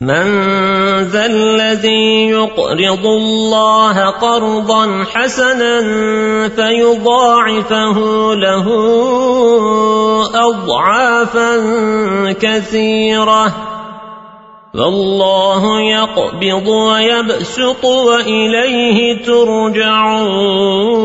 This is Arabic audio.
من ذا الذي يقرض الله قرضا حسنا فيضاعفه له أضعافا كثيرة فالله يقبض ويبسط وإليه ترجعون